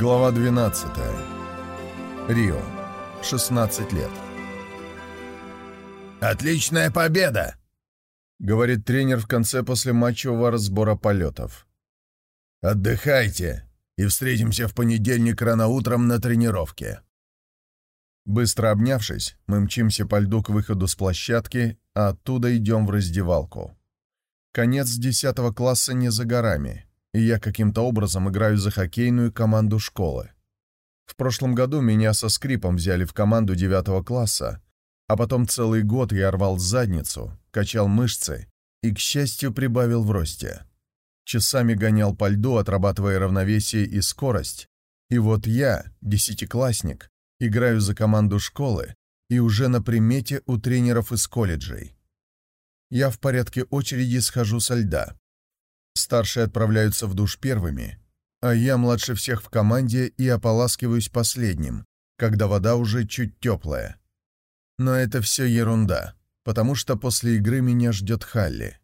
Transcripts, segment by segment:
Глава 12. Рио. 16 лет. «Отличная победа!» — говорит тренер в конце после матчевого разбора полетов. «Отдыхайте и встретимся в понедельник рано утром на тренировке». Быстро обнявшись, мы мчимся по льду к выходу с площадки, а оттуда идем в раздевалку. Конец 10 класса не за горами, и я каким-то образом играю за хоккейную команду школы. В прошлом году меня со скрипом взяли в команду 9 класса, а потом целый год я рвал задницу, качал мышцы и, к счастью, прибавил в росте. Часами гонял по льду, отрабатывая равновесие и скорость. И вот я, десятиклассник, играю за команду школы и уже на примете у тренеров из колледжей. Я в порядке очереди схожу со льда. Старшие отправляются в душ первыми, а я младше всех в команде и ополаскиваюсь последним, когда вода уже чуть теплая. Но это все ерунда, потому что после игры меня ждет Халли.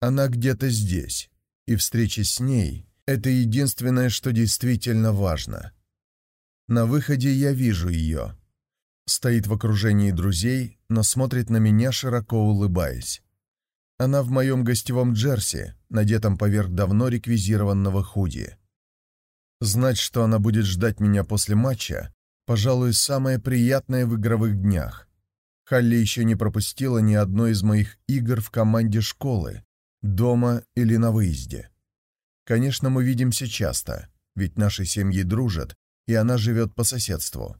Она где-то здесь, и встреча с ней — это единственное, что действительно важно. На выходе я вижу ее. Стоит в окружении друзей, но смотрит на меня, широко улыбаясь. Она в моем гостевом джерси, надетом поверх давно реквизированного худи. Знать, что она будет ждать меня после матча, пожалуй, самое приятное в игровых днях. Халли еще не пропустила ни одной из моих игр в команде школы, дома или на выезде. Конечно, мы видимся часто, ведь наши семьи дружат, и она живет по соседству.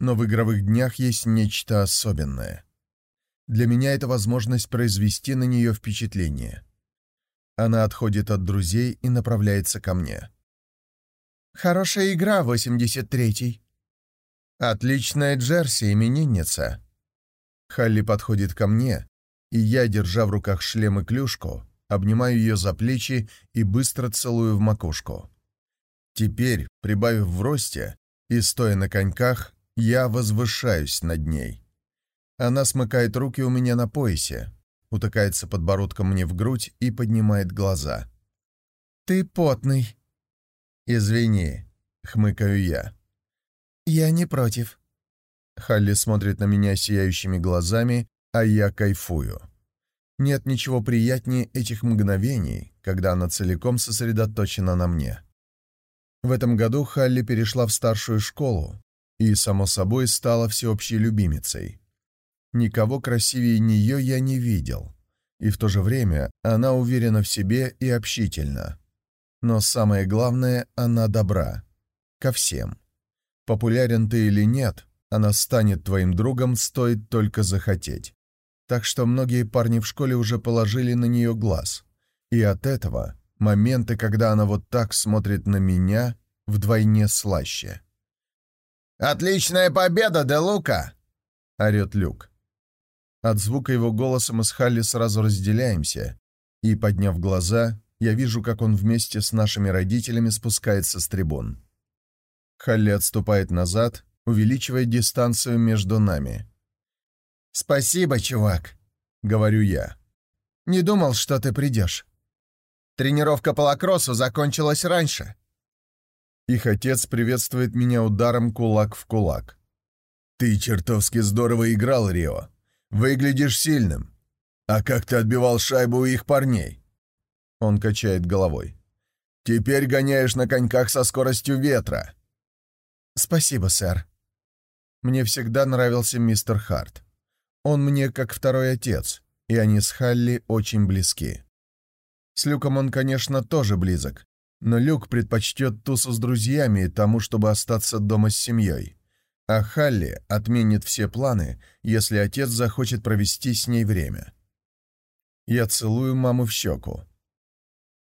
Но в игровых днях есть нечто особенное. Для меня это возможность произвести на нее впечатление. Она отходит от друзей и направляется ко мне. «Хорошая игра, 83-й». «Отличная джерси, именинница». Халли подходит ко мне, и я, держа в руках шлем и клюшку, обнимаю ее за плечи и быстро целую в макушку. Теперь, прибавив в росте и стоя на коньках, я возвышаюсь над ней. Она смыкает руки у меня на поясе, утыкается подбородком мне в грудь и поднимает глаза. «Ты потный». «Извини», — хмыкаю я. «Я не против». Халли смотрит на меня сияющими глазами, а я кайфую. Нет ничего приятнее этих мгновений, когда она целиком сосредоточена на мне. В этом году Халли перешла в старшую школу и, само собой, стала всеобщей любимицей. Никого красивее нее я не видел. И в то же время она уверена в себе и общительна. Но самое главное, она добра. Ко всем. Популярен ты или нет, она станет твоим другом, стоит только захотеть. Так что многие парни в школе уже положили на нее глаз. И от этого моменты, когда она вот так смотрит на меня, вдвойне слаще. «Отличная победа, Де Лука!» — орет Люк. От звука его голоса мы с Халли сразу разделяемся, и, подняв глаза, я вижу, как он вместе с нашими родителями спускается с трибун. Халли отступает назад, увеличивая дистанцию между нами. «Спасибо, чувак», — говорю я. «Не думал, что ты придешь. Тренировка по лакроссу закончилась раньше». Их отец приветствует меня ударом кулак в кулак. «Ты чертовски здорово играл, Рио», Выглядишь сильным. А как ты отбивал шайбу у их парней?» Он качает головой. «Теперь гоняешь на коньках со скоростью ветра». «Спасибо, сэр. Мне всегда нравился мистер Харт. Он мне как второй отец, и они с Халли очень близки. С Люком он, конечно, тоже близок, но Люк предпочтет тусу с друзьями тому, чтобы остаться дома с семьей а Халли отменит все планы, если отец захочет провести с ней время. Я целую маму в щеку.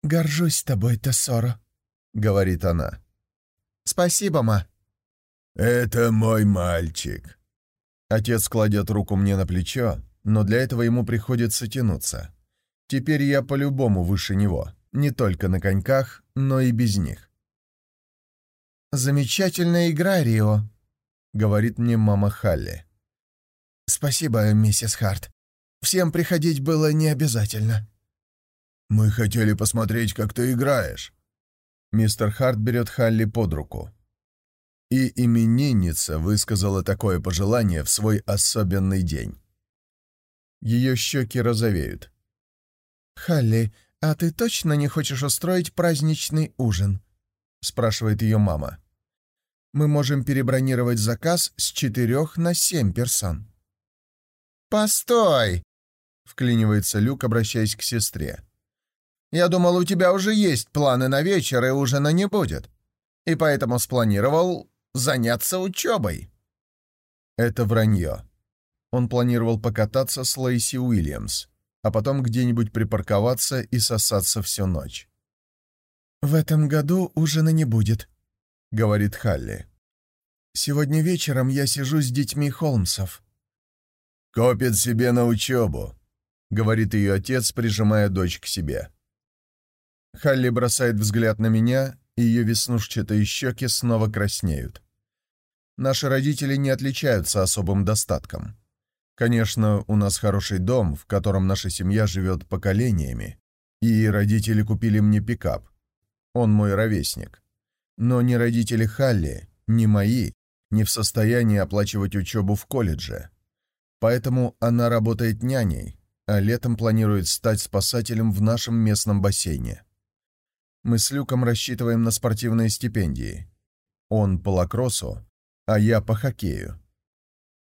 «Горжусь тобой, Тессоро», — говорит она. «Спасибо, ма». «Это мой мальчик». Отец кладет руку мне на плечо, но для этого ему приходится тянуться. Теперь я по-любому выше него, не только на коньках, но и без них. «Замечательная игра, Рио», — говорит мне мама Халли. «Спасибо, миссис Харт. Всем приходить было не обязательно». «Мы хотели посмотреть, как ты играешь». Мистер Харт берет Халли под руку. И именинница высказала такое пожелание в свой особенный день. Ее щеки розовеют. «Халли, а ты точно не хочешь устроить праздничный ужин?» — спрашивает ее мама. «Мы можем перебронировать заказ с четырех на семь персон». «Постой!» — вклинивается Люк, обращаясь к сестре. «Я думал, у тебя уже есть планы на вечер, и ужина не будет. И поэтому спланировал заняться учебой». Это вранье. Он планировал покататься с Лейси Уильямс, а потом где-нибудь припарковаться и сосаться всю ночь. «В этом году ужина не будет», — говорит Халли. «Сегодня вечером я сижу с детьми Холмсов». «Копит себе на учебу», — говорит ее отец, прижимая дочь к себе. Халли бросает взгляд на меня, и ее веснушчатые щеки снова краснеют. Наши родители не отличаются особым достатком. Конечно, у нас хороший дом, в котором наша семья живет поколениями, и родители купили мне пикап. Он мой ровесник. Но ни родители Халли, ни мои не в состоянии оплачивать учебу в колледже. Поэтому она работает няней, а летом планирует стать спасателем в нашем местном бассейне. Мы с Люком рассчитываем на спортивные стипендии. Он по лакроссу, а я по хоккею.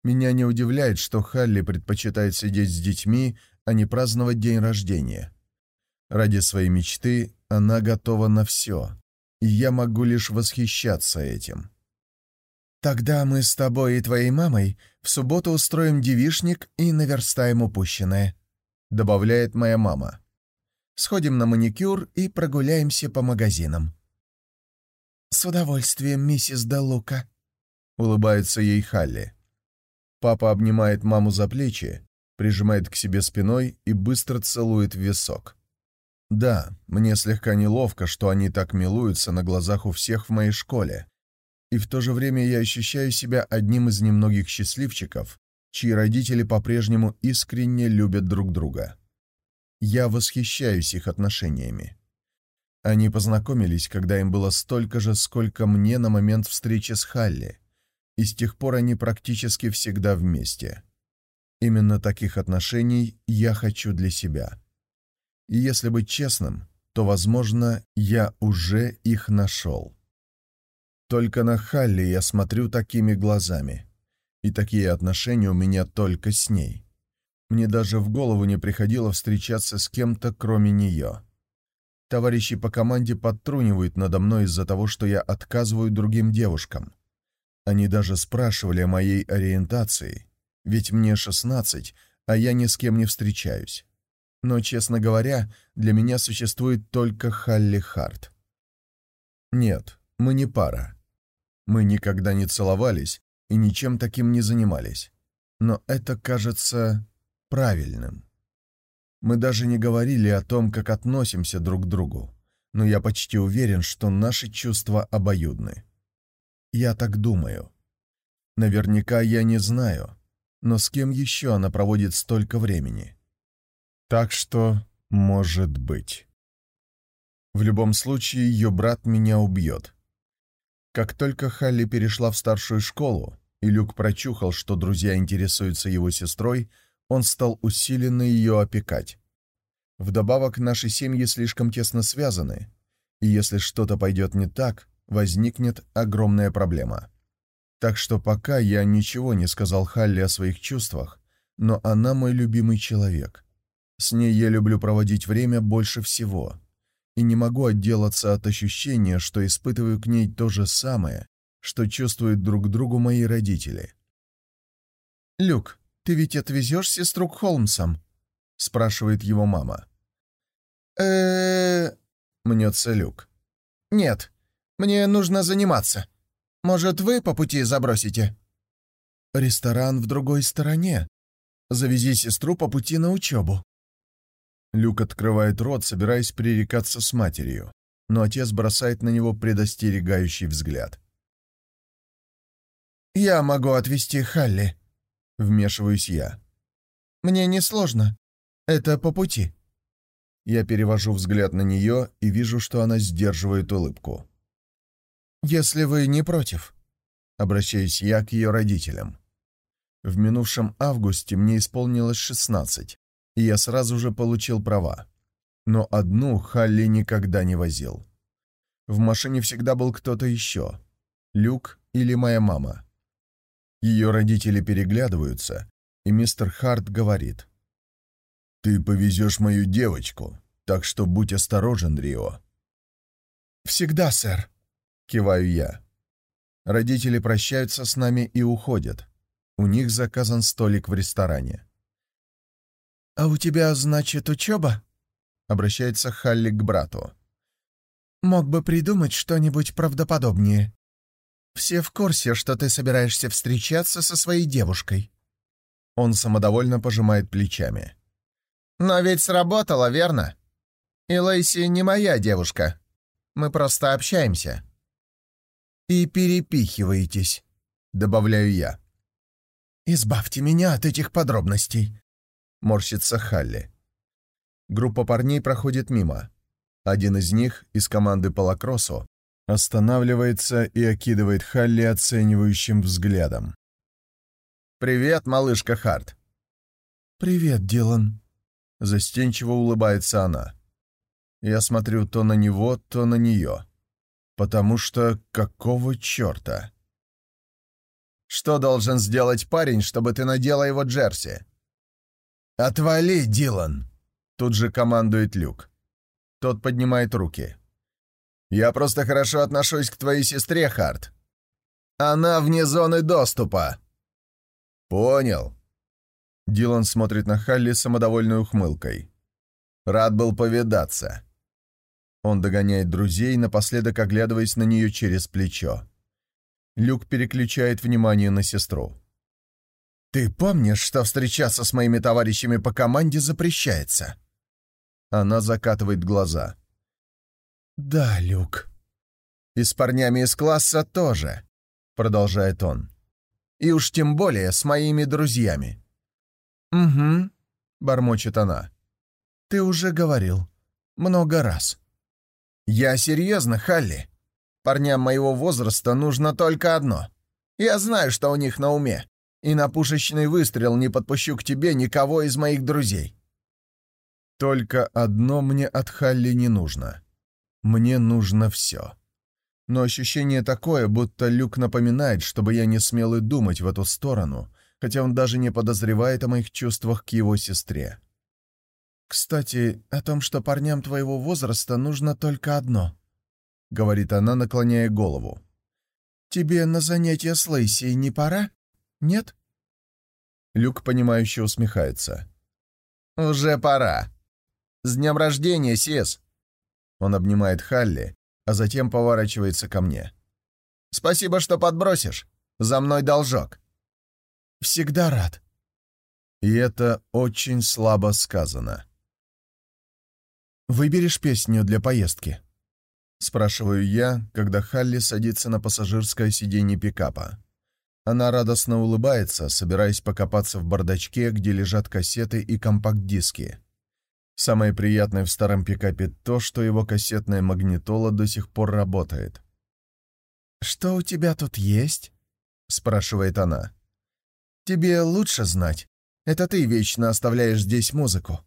Меня не удивляет, что Халли предпочитает сидеть с детьми, а не праздновать день рождения. Ради своей мечты она готова на все, и я могу лишь восхищаться этим. «Тогда мы с тобой и твоей мамой в субботу устроим девишник и наверстаем упущенное», — добавляет моя мама. «Сходим на маникюр и прогуляемся по магазинам». «С удовольствием, миссис Делука», — улыбается ей Халли. Папа обнимает маму за плечи, прижимает к себе спиной и быстро целует в висок. Да, мне слегка неловко, что они так милуются на глазах у всех в моей школе. И в то же время я ощущаю себя одним из немногих счастливчиков, чьи родители по-прежнему искренне любят друг друга. Я восхищаюсь их отношениями. Они познакомились, когда им было столько же, сколько мне на момент встречи с Халли и с тех пор они практически всегда вместе. Именно таких отношений я хочу для себя. И если быть честным, то, возможно, я уже их нашел. Только на Халли я смотрю такими глазами, и такие отношения у меня только с ней. Мне даже в голову не приходило встречаться с кем-то, кроме нее. Товарищи по команде подтрунивают надо мной из-за того, что я отказываю другим девушкам. Они даже спрашивали о моей ориентации, ведь мне 16, а я ни с кем не встречаюсь. Но, честно говоря, для меня существует только Халли Харт. Нет, мы не пара. Мы никогда не целовались и ничем таким не занимались. Но это кажется правильным. Мы даже не говорили о том, как относимся друг к другу, но я почти уверен, что наши чувства обоюдны. Я так думаю. Наверняка я не знаю, но с кем еще она проводит столько времени? Так что, может быть. В любом случае, ее брат меня убьет. Как только Халли перешла в старшую школу, и Люк прочухал, что друзья интересуются его сестрой, он стал усиленно ее опекать. Вдобавок, наши семьи слишком тесно связаны, и если что-то пойдет не так, возникнет огромная проблема. Так что пока я ничего не сказал Халли о своих чувствах, но она мой любимый человек. С ней я люблю проводить время больше всего. И не могу отделаться от ощущения, что испытываю к ней то же самое, что чувствуют друг другу мои родители. «Люк, ты ведь отвезешь сестру к Холмсам?» — спрашивает его мама. э мнется Люк. «Нет, мне нужно заниматься. Может, вы по пути забросите?» «Ресторан в другой стороне. Завези сестру по пути на учебу». Люк открывает рот, собираясь пререкаться с матерью, но отец бросает на него предостерегающий взгляд. «Я могу отвезти Халли», — вмешиваюсь я. «Мне несложно. Это по пути». Я перевожу взгляд на нее и вижу, что она сдерживает улыбку. «Если вы не против», — обращаюсь я к ее родителям. В минувшем августе мне исполнилось 16, и я сразу же получил права. Но одну Халли никогда не возил. В машине всегда был кто-то еще. Люк или моя мама. Ее родители переглядываются, и мистер Харт говорит. «Ты повезешь мою девочку, так что будь осторожен, Рио». «Всегда, сэр», — киваю я. Родители прощаются с нами и уходят. У них заказан столик в ресторане. «А у тебя, значит, учеба?» — обращается Халли к брату. «Мог бы придумать что-нибудь правдоподобнее. Все в курсе, что ты собираешься встречаться со своей девушкой». Он самодовольно пожимает плечами. «Но ведь сработало, верно? И Лейси не моя девушка. Мы просто общаемся». «И перепихиваетесь», — добавляю я. «Избавьте меня от этих подробностей», — морщится Халли. Группа парней проходит мимо. Один из них, из команды по лакроссу, останавливается и окидывает Халли оценивающим взглядом. «Привет, малышка Харт». «Привет, Дилан», — застенчиво улыбается она. Я смотрю то на него, то на нее. Потому что какого черта? «Что должен сделать парень, чтобы ты надела его джерси?» «Отвали, Дилан!» — тут же командует Люк. Тот поднимает руки. «Я просто хорошо отношусь к твоей сестре, Харт. Она вне зоны доступа». «Понял». Дилан смотрит на Халли самодовольной ухмылкой. «Рад был повидаться». Он догоняет друзей, напоследок оглядываясь на нее через плечо. Люк переключает внимание на сестру. «Ты помнишь, что встречаться с моими товарищами по команде запрещается?» Она закатывает глаза. «Да, Люк. И с парнями из класса тоже», — продолжает он. «И уж тем более с моими друзьями». «Угу», — бормочет она. «Ты уже говорил. Много раз». «Я серьезно, Халли. Парням моего возраста нужно только одно. Я знаю, что у них на уме, и на пушечный выстрел не подпущу к тебе никого из моих друзей». «Только одно мне от Халли не нужно. Мне нужно все». Но ощущение такое, будто Люк напоминает, чтобы я не смел и думать в эту сторону, хотя он даже не подозревает о моих чувствах к его сестре. «Кстати, о том, что парням твоего возраста нужно только одно», — говорит она, наклоняя голову. «Тебе на занятия с Лейси не пора? Нет?» Люк, понимающе усмехается. «Уже пора. С днем рождения, Сис!» Он обнимает Халли, а затем поворачивается ко мне. «Спасибо, что подбросишь. За мной должок». «Всегда рад». И это очень слабо сказано. «Выберешь песню для поездки?» Спрашиваю я, когда Халли садится на пассажирское сиденье пикапа. Она радостно улыбается, собираясь покопаться в бардачке, где лежат кассеты и компакт-диски. Самое приятное в старом пикапе то, что его кассетная магнитола до сих пор работает. «Что у тебя тут есть?» — спрашивает она. «Тебе лучше знать. Это ты вечно оставляешь здесь музыку».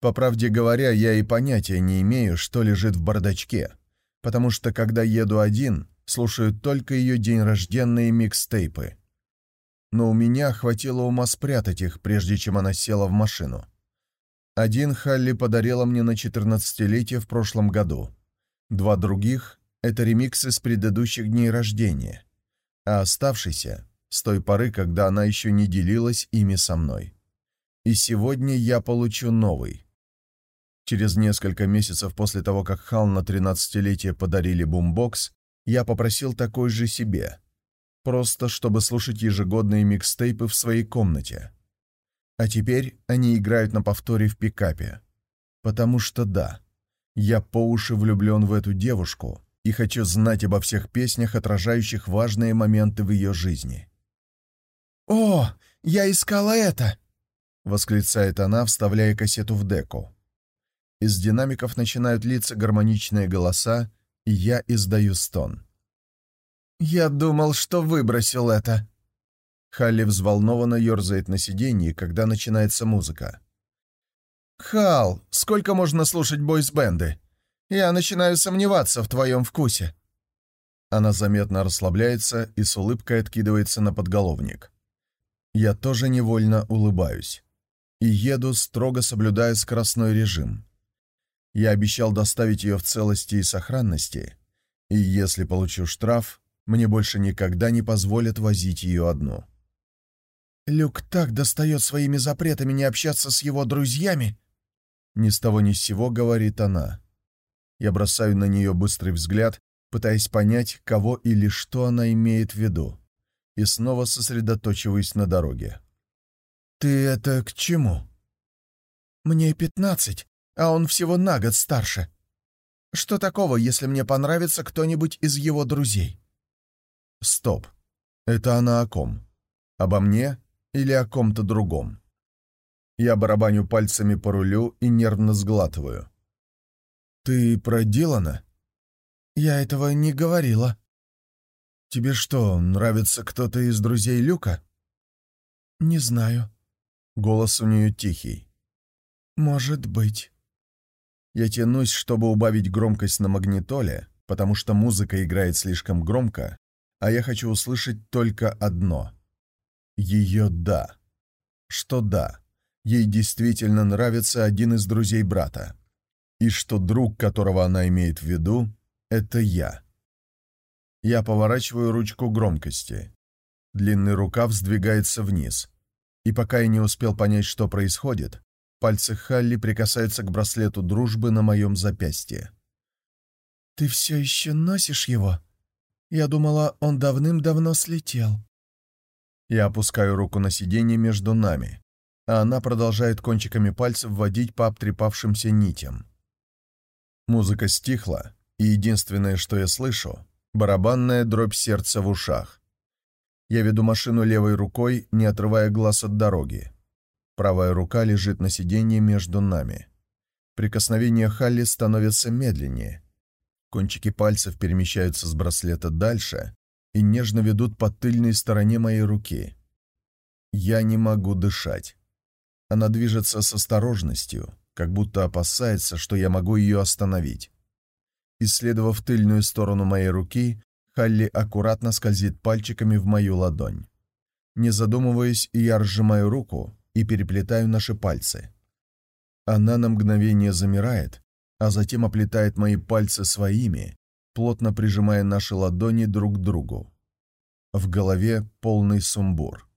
По правде говоря, я и понятия не имею, что лежит в бардачке, потому что, когда еду один, слушаю только ее день рожденные микстейпы. Но у меня хватило ума спрятать их, прежде чем она села в машину. Один Халли подарила мне на 14-летие в прошлом году. Два других — это ремиксы с предыдущих дней рождения, а оставшийся — с той поры, когда она еще не делилась ими со мной. И сегодня я получу новый — Через несколько месяцев после того, как Хал на 13-летие подарили бумбокс, я попросил такой же себе. Просто чтобы слушать ежегодные микстейпы в своей комнате. А теперь они играют на повторе в пикапе. Потому что да, я по уши влюблен в эту девушку и хочу знать обо всех песнях, отражающих важные моменты в ее жизни. «О, я искала это!» — восклицает она, вставляя кассету в деку. Из динамиков начинают литься гармоничные голоса, я издаю стон. «Я думал, что выбросил это». Халли взволнованно ерзает на сиденье, когда начинается музыка. «Хал, сколько можно слушать бойсбенды? Я начинаю сомневаться в твоем вкусе». Она заметно расслабляется и с улыбкой откидывается на подголовник. Я тоже невольно улыбаюсь. И еду, строго соблюдая скоростной режим. Я обещал доставить ее в целости и сохранности, и если получу штраф, мне больше никогда не позволят возить ее одну. «Люк так достает своими запретами не общаться с его друзьями!» Ни с того ни с сего говорит она. Я бросаю на нее быстрый взгляд пытаясь понять, кого или что она имеет в виду, и снова сосредоточиваюсь на дороге. «Ты это к чему?» «Мне пятнадцать, а он всего на год старше. Что такого, если мне понравится кто-нибудь из его друзей?» «Стоп. Это она о ком? Обо мне или о ком-то другом?» Я барабаню пальцами по рулю и нервно сглатываю. «Ты про Дилана?» «Я этого не говорила». «Тебе что, нравится кто-то из друзей Люка?» «Не знаю». Голос у нее тихий. «Может быть». Я тянусь, чтобы убавить громкость на магнитоле, потому что музыка играет слишком громко, а я хочу услышать только одно. Ее «да». Что «да». Ей действительно нравится один из друзей брата. И что друг, которого она имеет в виду, это я. Я поворачиваю ручку громкости. Длинный рукав сдвигается вниз. И пока я не успел понять, что происходит, пальцы Халли прикасаются к браслету дружбы на моем запястье. «Ты все еще носишь его? Я думала, он давным-давно слетел». Я опускаю руку на сиденье между нами, а она продолжает кончиками пальцев водить по обтрепавшимся нитям. Музыка стихла, и единственное, что я слышу — барабанная дробь сердца в ушах. Я веду машину левой рукой, не отрывая глаз от дороги. Правая рука лежит на сиденье между нами. Прикосновения Халли становятся медленнее. Кончики пальцев перемещаются с браслета дальше и нежно ведут по тыльной стороне моей руки. Я не могу дышать. Она движется с осторожностью, как будто опасается, что я могу ее остановить. Исследовав тыльную сторону моей руки, Халли аккуратно скользит пальчиками в мою ладонь. Не задумываясь, я разжимаю руку и переплетаю наши пальцы. Она на мгновение замирает, а затем оплетает мои пальцы своими, плотно прижимая наши ладони друг к другу. В голове полный сумбур.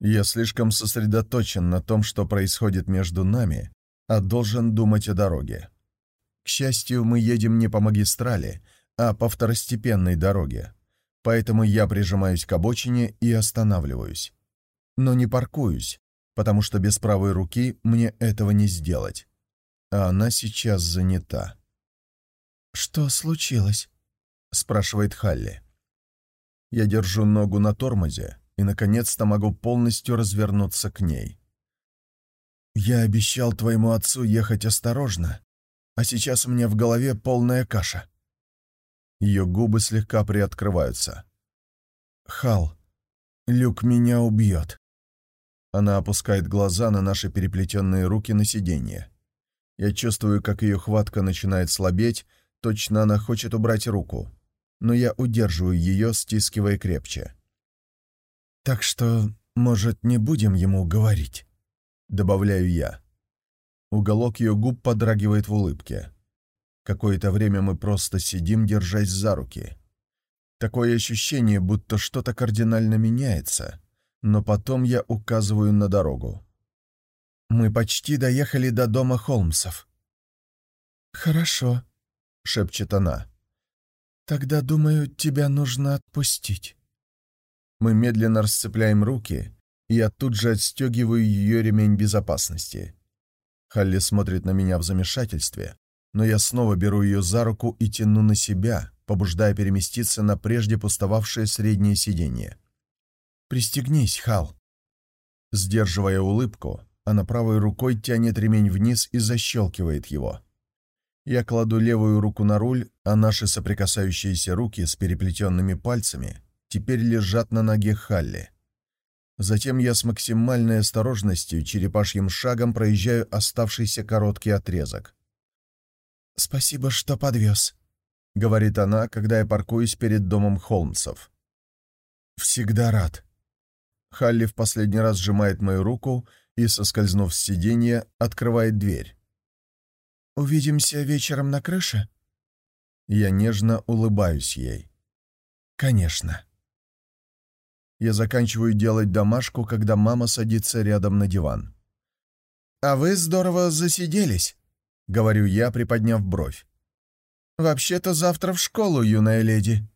Я слишком сосредоточен на том, что происходит между нами, а должен думать о дороге. К счастью, мы едем не по магистрали, а по второстепенной дороге. Поэтому я прижимаюсь к обочине и останавливаюсь. Но не паркуюсь, потому что без правой руки мне этого не сделать. А она сейчас занята. «Что случилось?» — спрашивает Халли. Я держу ногу на тормозе и, наконец-то, могу полностью развернуться к ней. «Я обещал твоему отцу ехать осторожно, а сейчас у меня в голове полная каша. Ее губы слегка приоткрываются. «Хал, Люк меня убьет». Она опускает глаза на наши переплетенные руки на сиденье. Я чувствую, как ее хватка начинает слабеть, точно она хочет убрать руку, но я удерживаю ее, стискивая крепче. «Так что, может, не будем ему говорить?» — добавляю я. Уголок ее губ подрагивает в улыбке. Какое-то время мы просто сидим, держась за руки. Такое ощущение, будто что-то кардинально меняется, но потом я указываю на дорогу. Мы почти доехали до дома Холмсов. «Хорошо», — шепчет она. «Тогда, думаю, тебя нужно отпустить». Мы медленно расцепляем руки, и я тут же отстегиваю ее ремень безопасности. Халли смотрит на меня в замешательстве, но я снова беру ее за руку и тяну на себя, побуждая переместиться на прежде пустовавшее среднее сиденье. «Пристегнись, Хал!» Сдерживая улыбку, она правой рукой тянет ремень вниз и защелкивает его. Я кладу левую руку на руль, а наши соприкасающиеся руки с переплетенными пальцами теперь лежат на ноге Халли. Затем я с максимальной осторожностью черепашьим шагом проезжаю оставшийся короткий отрезок. «Спасибо, что подвез», — говорит она, когда я паркуюсь перед домом Холмсов. «Всегда рад». Халли в последний раз сжимает мою руку и, соскользнув с сиденья, открывает дверь. «Увидимся вечером на крыше?» Я нежно улыбаюсь ей. «Конечно». Я заканчиваю делать домашку, когда мама садится рядом на диван. «А вы здорово засиделись», — говорю я, приподняв бровь. «Вообще-то завтра в школу, юная леди».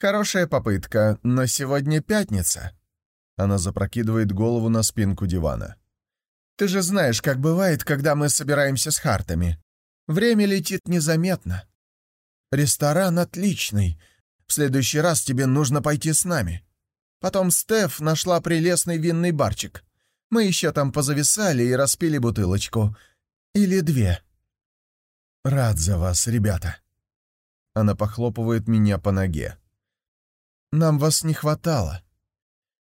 «Хорошая попытка, но сегодня пятница». Она запрокидывает голову на спинку дивана. «Ты же знаешь, как бывает, когда мы собираемся с Хартами. Время летит незаметно. Ресторан отличный. В следующий раз тебе нужно пойти с нами. Потом Стеф нашла прелестный винный барчик. Мы еще там позависали и распили бутылочку. Или две. Рад за вас, ребята. Она похлопывает меня по ноге. Нам вас не хватало.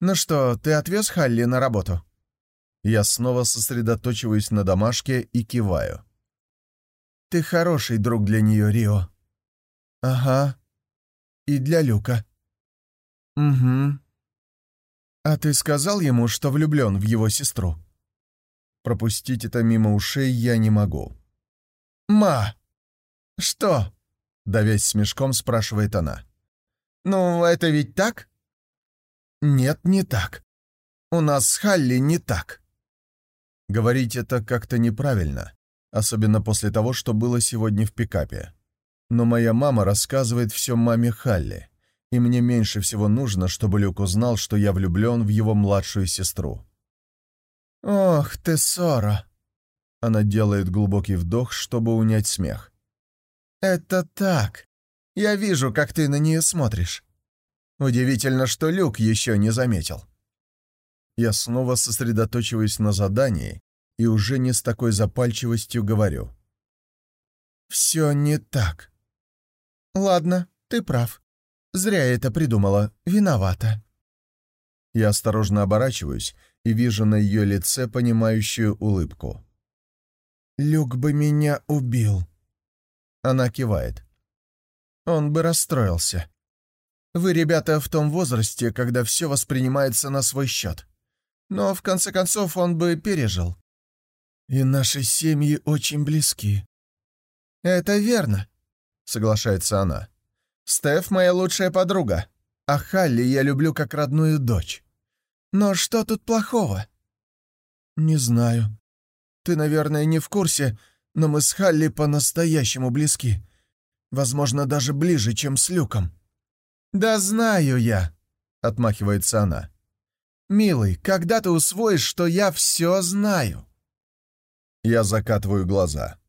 Ну что, ты отвез Халли на работу? Я снова сосредоточиваюсь на домашке и киваю. Ты хороший друг для нее, Рио. Ага. И для Люка. Угу. «А ты сказал ему, что влюблен в его сестру?» Пропустить это мимо ушей я не могу. «Ма! Что?» — давясь смешком, спрашивает она. «Ну, это ведь так?» «Нет, не так. У нас с Халли не так». Говорить это как-то неправильно, особенно после того, что было сегодня в пикапе. Но моя мама рассказывает все маме Халли и мне меньше всего нужно, чтобы Люк узнал, что я влюблен в его младшую сестру. «Ох, ты ссора!» Она делает глубокий вдох, чтобы унять смех. «Это так. Я вижу, как ты на нее смотришь. Удивительно, что Люк еще не заметил». Я снова сосредоточиваюсь на задании и уже не с такой запальчивостью говорю. «Все не так. Ладно, ты прав. Зря я это придумала. Виновата». Я осторожно оборачиваюсь и вижу на ее лице понимающую улыбку. «Люк бы меня убил». Она кивает. «Он бы расстроился. Вы, ребята, в том возрасте, когда все воспринимается на свой счет. Но, в конце концов, он бы пережил. И наши семьи очень близки». «Это верно», — соглашается она. Стеф — моя лучшая подруга, а Халли я люблю как родную дочь. Но что тут плохого?» «Не знаю. Ты, наверное, не в курсе, но мы с Халли по-настоящему близки. Возможно, даже ближе, чем с Люком». «Да знаю я», — отмахивается она. «Милый, когда ты усвоишь, что я все знаю?» Я закатываю глаза.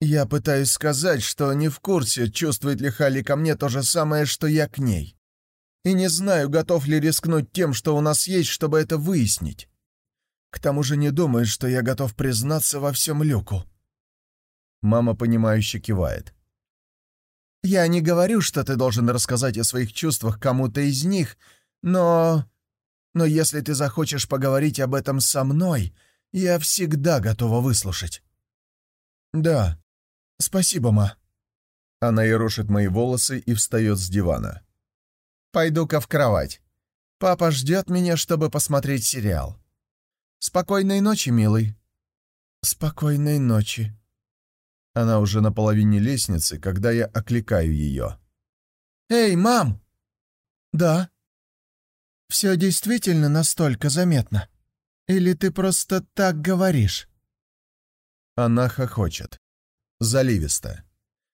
Я пытаюсь сказать, что не в курсе, чувствует ли Халли ко мне то же самое, что я к ней. И не знаю, готов ли рискнуть тем, что у нас есть, чтобы это выяснить. К тому же не думаю, что я готов признаться во всем Люку. Мама, понимающе кивает. Я не говорю, что ты должен рассказать о своих чувствах кому-то из них, но... Но если ты захочешь поговорить об этом со мной, я всегда готова выслушать. Да, «Спасибо, ма». Она ерошит мои волосы и встает с дивана. «Пойду-ка в кровать. Папа ждет меня, чтобы посмотреть сериал. Спокойной ночи, милый». «Спокойной ночи». Она уже на половине лестницы, когда я окликаю ее. «Эй, мам!» «Да». «Все действительно настолько заметно? Или ты просто так говоришь?» Она хохочет заливисто.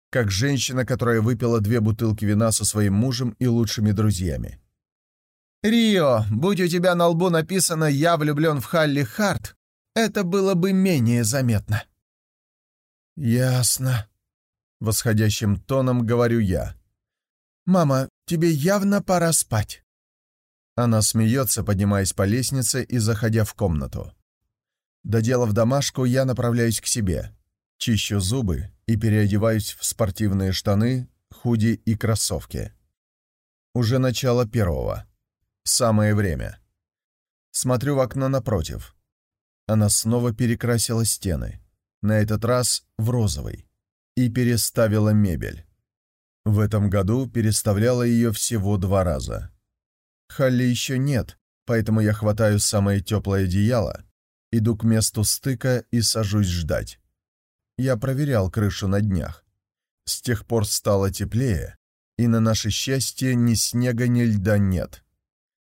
Как женщина, которая выпила две бутылки вина со своим мужем и лучшими друзьями. «Рио, будь у тебя на лбу написано «Я влюблен в Халли Харт», это было бы менее заметно». «Ясно», — восходящим тоном говорю я. «Мама, тебе явно пора спать». Она смеется, поднимаясь по лестнице и заходя в комнату. Доделав домашку, я направляюсь к себе. Чищу зубы и переодеваюсь в спортивные штаны, худи и кроссовки. Уже начало первого. Самое время. Смотрю в окно напротив. Она снова перекрасила стены. На этот раз в розовый. И переставила мебель. В этом году переставляла ее всего два раза. Халли еще нет, поэтому я хватаю самое теплое одеяло, иду к месту стыка и сажусь ждать. Я проверял крышу на днях. С тех пор стало теплее, и на наше счастье ни снега, ни льда нет.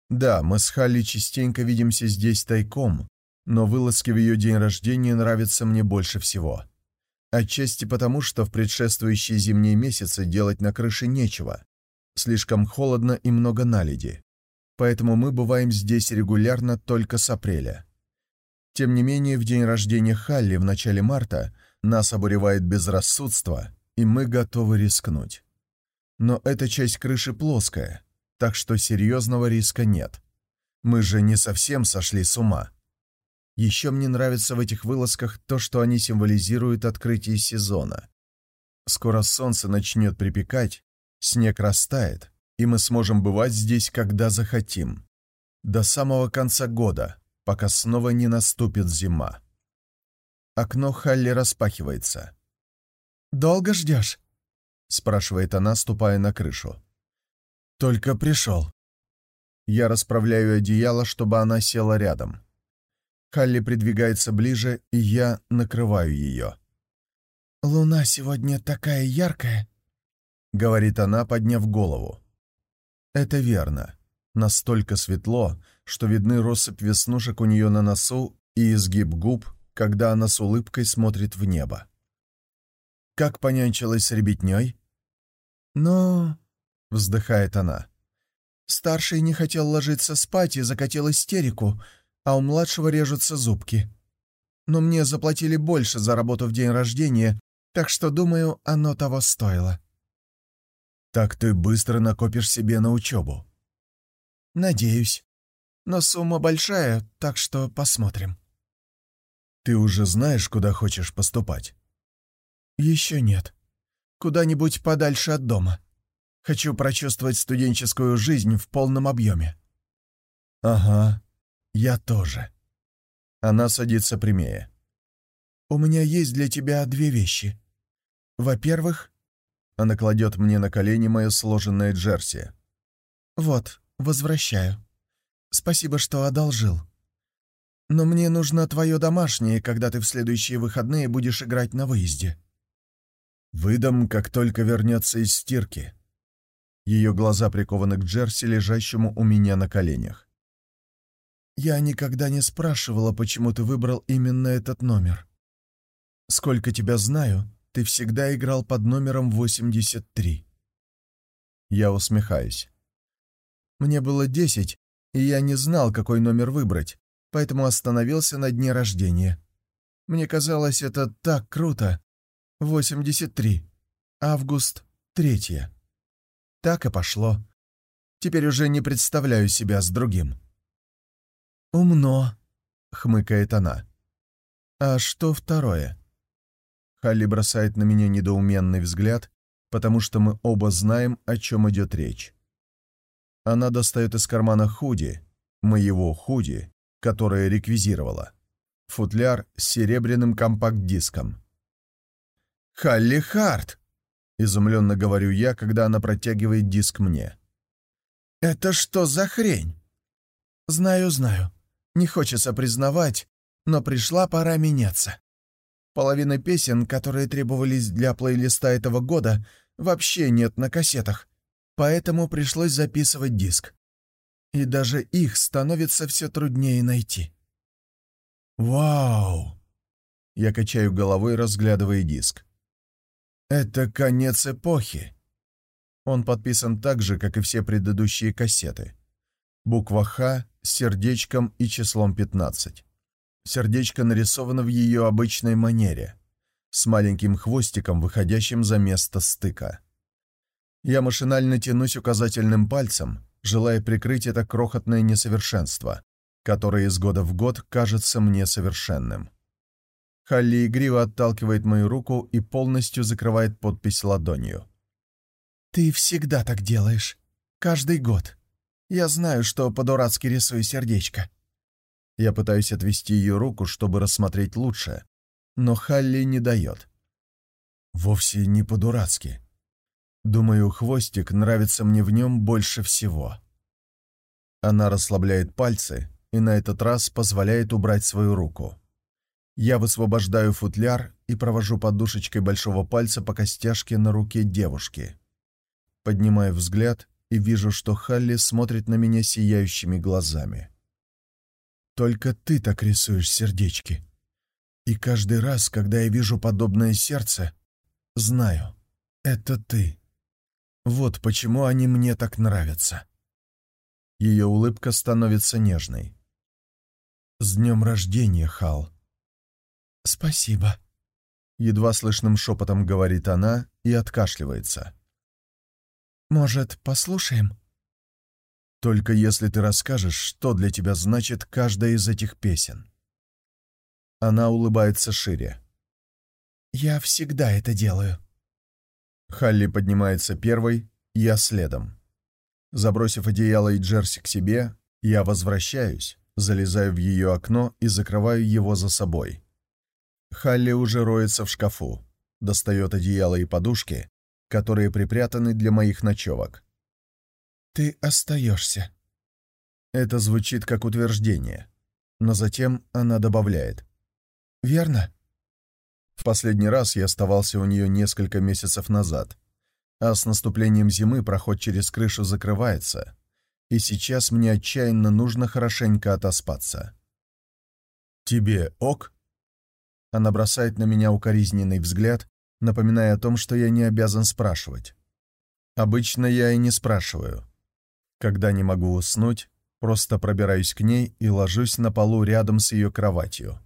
Да, мы с Халли частенько видимся здесь тайком, но вылазки в ее день рождения нравятся мне больше всего. Отчасти потому, что в предшествующие зимние месяцы делать на крыше нечего. Слишком холодно и много наледи. Поэтому мы бываем здесь регулярно только с апреля. Тем не менее, в день рождения Халли в начале марта нас обуревает безрассудство, и мы готовы рискнуть. Но эта часть крыши плоская, так что серьезного риска нет. Мы же не совсем сошли с ума. Еще мне нравится в этих вылазках то, что они символизируют открытие сезона. Скоро солнце начнет припекать, снег растает, и мы сможем бывать здесь, когда захотим. До самого конца года, пока снова не наступит зима. Окно Халли распахивается. «Долго ждешь?» — спрашивает она, ступая на крышу. «Только пришел». Я расправляю одеяло, чтобы она села рядом. Халли придвигается ближе, и я накрываю ее. «Луна сегодня такая яркая», — говорит она, подняв голову. Это верно. Настолько светло, что видны россыпь веснушек у нее на носу и изгиб губ, когда она с улыбкой смотрит в небо. Как понянчилась с ребятней? «Ну...» вздыхает она. Старший не хотел ложиться спать и закатил истерику, а у младшего режутся зубки. Но мне заплатили больше за работу в день рождения, так что, думаю, оно того стоило. Так ты быстро накопишь себе на учебу. Надеюсь. Но сумма большая, так что посмотрим. Ты уже знаешь, куда хочешь поступать? Еще нет. Куда-нибудь подальше от дома. Хочу прочувствовать студенческую жизнь в полном объеме». «Ага, я тоже». Она садится прямее. «У меня есть для тебя две вещи. Во-первых...» Она кладет мне на колени мое сложенное джерси. «Вот, возвращаю. Спасибо, что одолжил. Но мне нужно твое домашнее, когда ты в следующие выходные будешь играть на выезде». «Выдам, как только вернется из стирки», ее глаза прикованы к Джерси, лежащему у меня на коленях. «Я никогда не спрашивала, почему ты выбрал именно этот номер. Сколько тебя знаю, ты всегда играл под номером 83». Я усмехаюсь. «Мне было десять, и я не знал, какой номер выбрать, поэтому остановился на дне рождения. Мне казалось, это так круто. 83. Август, третье. Так и пошло. Теперь уже не представляю себя с другим. «Умно», — хмыкает она. «А что второе?» Халли бросает на меня недоуменный взгляд, потому что мы оба знаем, о чем идет речь. Она достает из кармана худи, моего худи, которое реквизировала, футляр с серебряным компакт-диском. «Халли Харт!» Изумленно говорю я, когда она протягивает диск мне. «Это что за хрень?» «Знаю, знаю. Не хочется признавать, но пришла пора меняться. Половина песен, которые требовались для плейлиста этого года, вообще нет на кассетах, поэтому пришлось записывать диск. И даже их становится все труднее найти». «Вау!» Я качаю головой, разглядывая диск. Это конец эпохи. Он подписан так же, как и все предыдущие кассеты. Буква «Х» сердечком и числом 15. Сердечко нарисовано в ее обычной манере, с маленьким хвостиком, выходящим за место стыка. Я машинально тянусь указательным пальцем, желая прикрыть это крохотное несовершенство, которое из года в год кажется мне совершенным. Халли игриво отталкивает мою руку и полностью закрывает подпись ладонью. «Ты всегда так делаешь. Каждый год. Я знаю, что по-дурацки рисую сердечко». Я пытаюсь отвести ее руку, чтобы рассмотреть лучше, но Халли не дает. Вовсе не по-дурацки. Думаю, хвостик нравится мне в нем больше всего. Она расслабляет пальцы и на этот раз позволяет убрать свою руку. Я высвобождаю футляр и провожу подушечкой большого пальца по костяшке на руке девушки. Поднимаю взгляд и вижу, что Халли смотрит на меня сияющими глазами. «Только ты так рисуешь сердечки. И каждый раз, когда я вижу подобное сердце, знаю, это ты. Вот почему они мне так нравятся». Ее улыбка становится нежной. «С днем рождения, Хал!» «Спасибо», — едва слышным шепотом говорит она и откашливается. «Может, послушаем?» «Только если ты расскажешь, что для тебя значит каждая из этих песен». Она улыбается шире. «Я всегда это делаю». Халли поднимается первой, я следом. Забросив одеяло и джерси к себе, я возвращаюсь, залезаю в ее окно и закрываю его за собой. Халли уже роется в шкафу, достает одеяло и подушки, которые припрятаны для моих ночевок. «Ты остаешься». Это звучит как утверждение, но затем она добавляет. «Верно?» В последний раз я оставался у нее несколько месяцев назад, а с наступлением зимы проход через крышу закрывается, и сейчас мне отчаянно нужно хорошенько отоспаться. «Тебе ок?» Она бросает на меня укоризненный взгляд, напоминая о том, что я не обязан спрашивать. Обычно я и не спрашиваю. Когда не могу уснуть, просто пробираюсь к ней и ложусь на полу рядом с ее кроватью.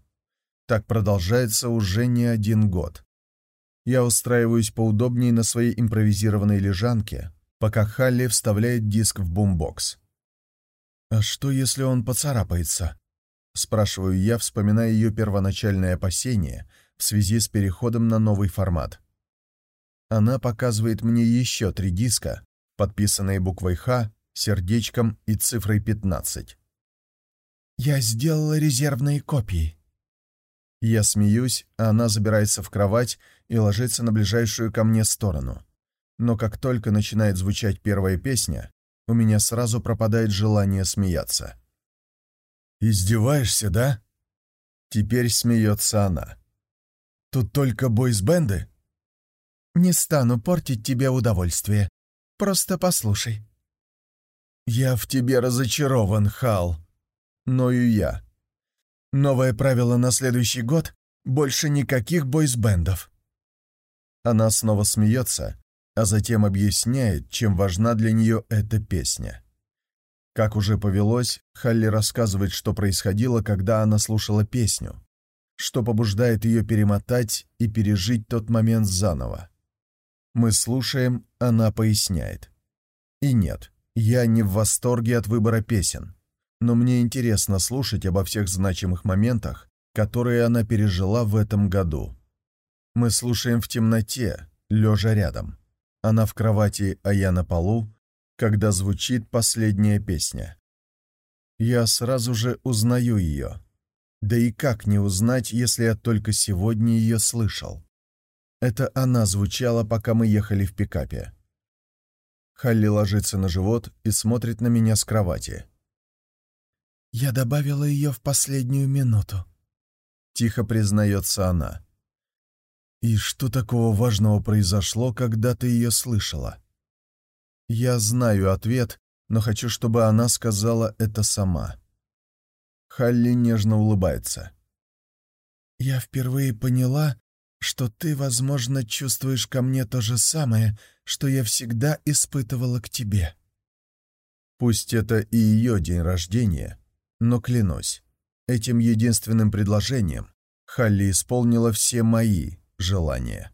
Так продолжается уже не один год. Я устраиваюсь поудобнее на своей импровизированной лежанке, пока Халли вставляет диск в бумбокс. «А что, если он поцарапается?» Спрашиваю я, вспоминая ее первоначальное опасение в связи с переходом на новый формат. Она показывает мне еще три диска, подписанные буквой «Х», сердечком и цифрой 15. «Я сделала резервные копии». Я смеюсь, а она забирается в кровать и ложится на ближайшую ко мне сторону. Но как только начинает звучать первая песня, у меня сразу пропадает желание смеяться. «Издеваешься, да?» Теперь смеется она. «Тут только бойсбенды?» «Не стану портить тебе удовольствие. Просто послушай». «Я в тебе разочарован, Хал. Но и я. Новое правило на следующий год — больше никаких бойсбендов». Она снова смеется, а затем объясняет, чем важна для нее эта песня. Как уже повелось, Халли рассказывает, что происходило, когда она слушала песню, что побуждает ее перемотать и пережить тот момент заново. Мы слушаем, она поясняет. И нет, я не в восторге от выбора песен, но мне интересно слушать обо всех значимых моментах, которые она пережила в этом году. Мы слушаем в темноте, лежа рядом. Она в кровати, а я на полу, когда звучит последняя песня. Я сразу же узнаю ее. Да и как не узнать, если я только сегодня ее слышал? Это она звучала, пока мы ехали в пикапе. Халли ложится на живот и смотрит на меня с кровати. «Я добавила ее в последнюю минуту», — тихо признается она. «И что такого важного произошло, когда ты ее слышала?» Я знаю ответ, но хочу, чтобы она сказала это сама. Халли нежно улыбается. «Я впервые поняла, что ты, возможно, чувствуешь ко мне то же самое, что я всегда испытывала к тебе». Пусть это и ее день рождения, но клянусь, этим единственным предложением Халли исполнила все мои желания.